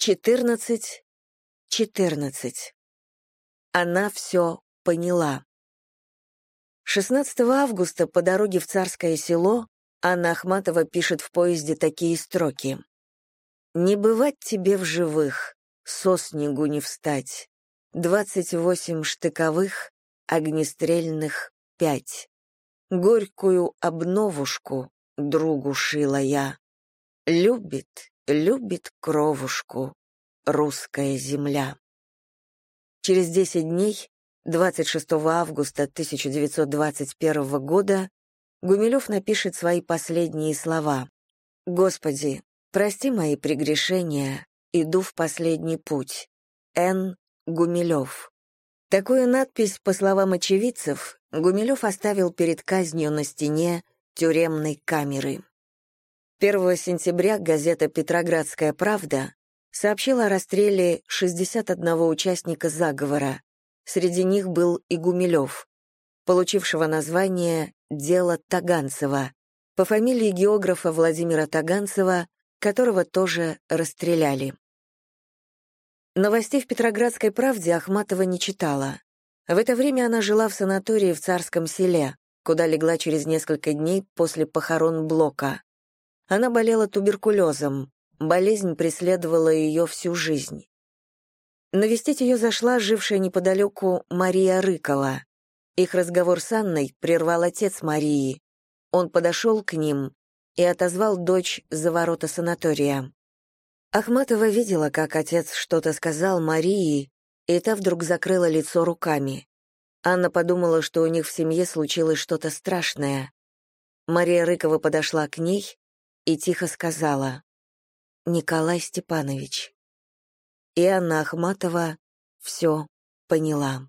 14, 14. Она все поняла. 16 августа по дороге в Царское село Анна Ахматова пишет в поезде такие строки. «Не бывать тебе в живых, со снегу не встать. Двадцать восемь штыковых, огнестрельных пять. Горькую обновушку другу шила я. Любит, любит кровушку русская земля. Через 10 дней, 26 августа 1921 года, Гумилев напишет свои последние слова. «Господи, прости мои прегрешения, иду в последний путь. Н. Гумилев». Такую надпись, по словам очевидцев, Гумилев оставил перед казнью на стене тюремной камеры. 1 сентября газета «Петроградская правда» сообщила о расстреле 61 участника заговора. Среди них был и Гумилев, получившего название «Дело Таганцева», по фамилии географа Владимира Таганцева, которого тоже расстреляли. Новостей в Петроградской правде Ахматова не читала. В это время она жила в санатории в Царском селе, куда легла через несколько дней после похорон Блока. Она болела туберкулезом. Болезнь преследовала ее всю жизнь. Навестить ее зашла жившая неподалеку Мария Рыкова. Их разговор с Анной прервал отец Марии. Он подошел к ним и отозвал дочь за ворота санатория. Ахматова видела, как отец что-то сказал Марии, и та вдруг закрыла лицо руками. Анна подумала, что у них в семье случилось что-то страшное. Мария Рыкова подошла к ней и тихо сказала «Николай Степанович». И Анна Ахматова все поняла.